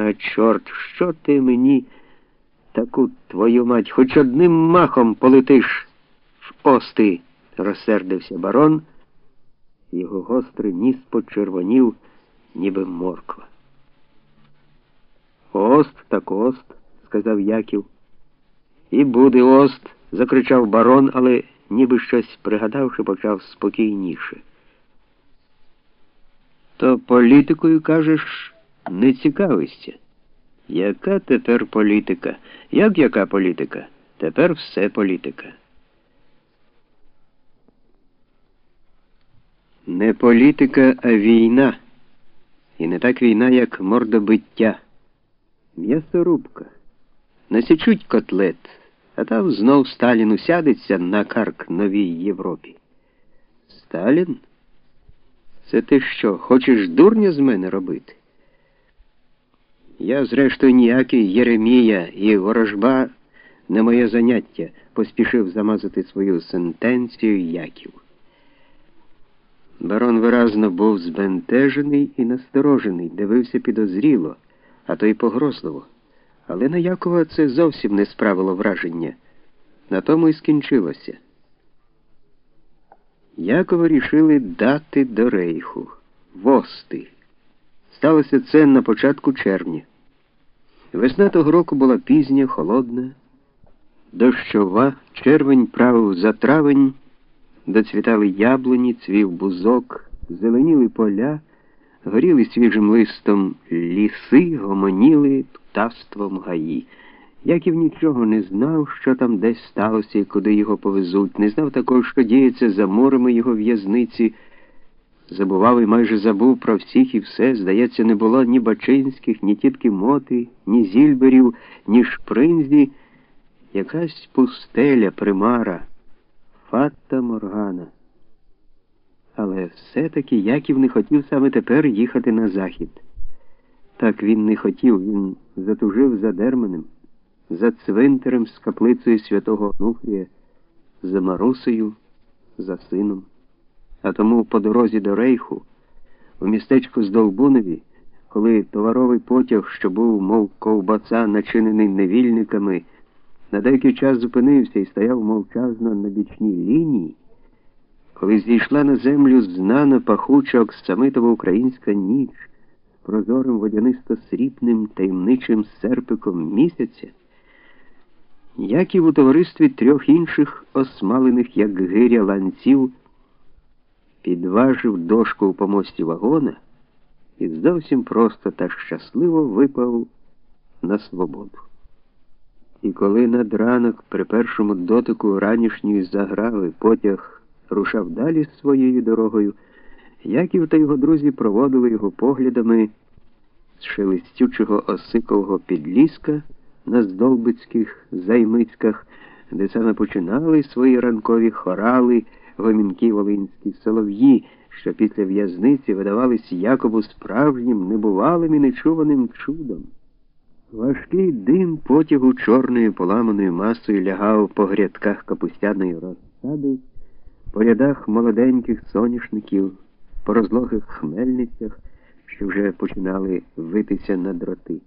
А, чорт, що ти мені таку твою мать, хоч одним махом полетиш в ости, розсердився барон. Його гострий ніс почервонів, ніби морква. Ост так ост, сказав Яків. І буде ост, закричав барон, але ніби щось пригадавши, почав спокійніше. То політикою, кажеш, не цікавишся. Яка тепер політика? Як яка політика? Тепер все політика. Не політика, а війна. І не так війна, як мордобиття. М'ясорубка. Насічуть котлет, а там знов Сталін усядеться на карк новій Європі. Сталін? Це ти що, хочеш дурня з мене робити? Я, зрештою, ніякий Єремія і ворожба не моє заняття, поспішив замазати свою сентенцію Яків. Барон виразно був збентежений і насторожений, дивився підозріло, а то й погрозливо. Але на Якова це зовсім не справило враження. На тому і скінчилося. Якова рішили дати до рейху вости. Сталося це на початку червня. Весна того року була пізня, холодна, дощова, червень правив за травень, доцвітали яблуні, цвів бузок, зеленіли поля, горіли свіжим листом ліси, гомоніли птавством гаї. Яків нічого не знав, що там десь сталося і куди його повезуть, не знав також, що діється за морами його в'язниці. Забував і майже забув про всіх і все. Здається, не було ні Бачинських, ні тітки Моти, ні Зільберів, ні Шпринзі. Якась пустеля, примара, фатта Моргана. Але все-таки Яків не хотів саме тепер їхати на захід. Так він не хотів, він затужив за Дерманем, за цвинтарем з каплицею святого Онуфрія, за Марусею, за сином. А тому по дорозі до рейху, у містечку Здолбунові, коли товаровий потяг, що був, мов ковбаца, начинений невільниками, на деякий час зупинився і стояв мовчазно на бічній лінії, коли зійшла на землю знана пахуча оксамитова українська ніч прозорим водянисто-срібним таємничим серпиком місяця, як і у товаристві трьох інших осмалених, як гиря ланців, підважив дошку у помості вагона і зовсім просто та щасливо випав на свободу. І коли над ранок при першому дотику ранішньої заграви потяг рушав далі своєю дорогою, Яків та його друзі проводили його поглядами з шелестючого осикового підліска на здолбицьких займицьках, де саме починали свої ранкові хорали гомінки волинські солов'ї, що після в'язниці видавались Якобу справжнім, небувалим і нечуваним чудом. Важкий дим потягу чорною поламаною масою лягав по грядках капустяної розсади, по рядах молоденьких соняшників, по розлогих хмельницях, що вже починали витися на дроти.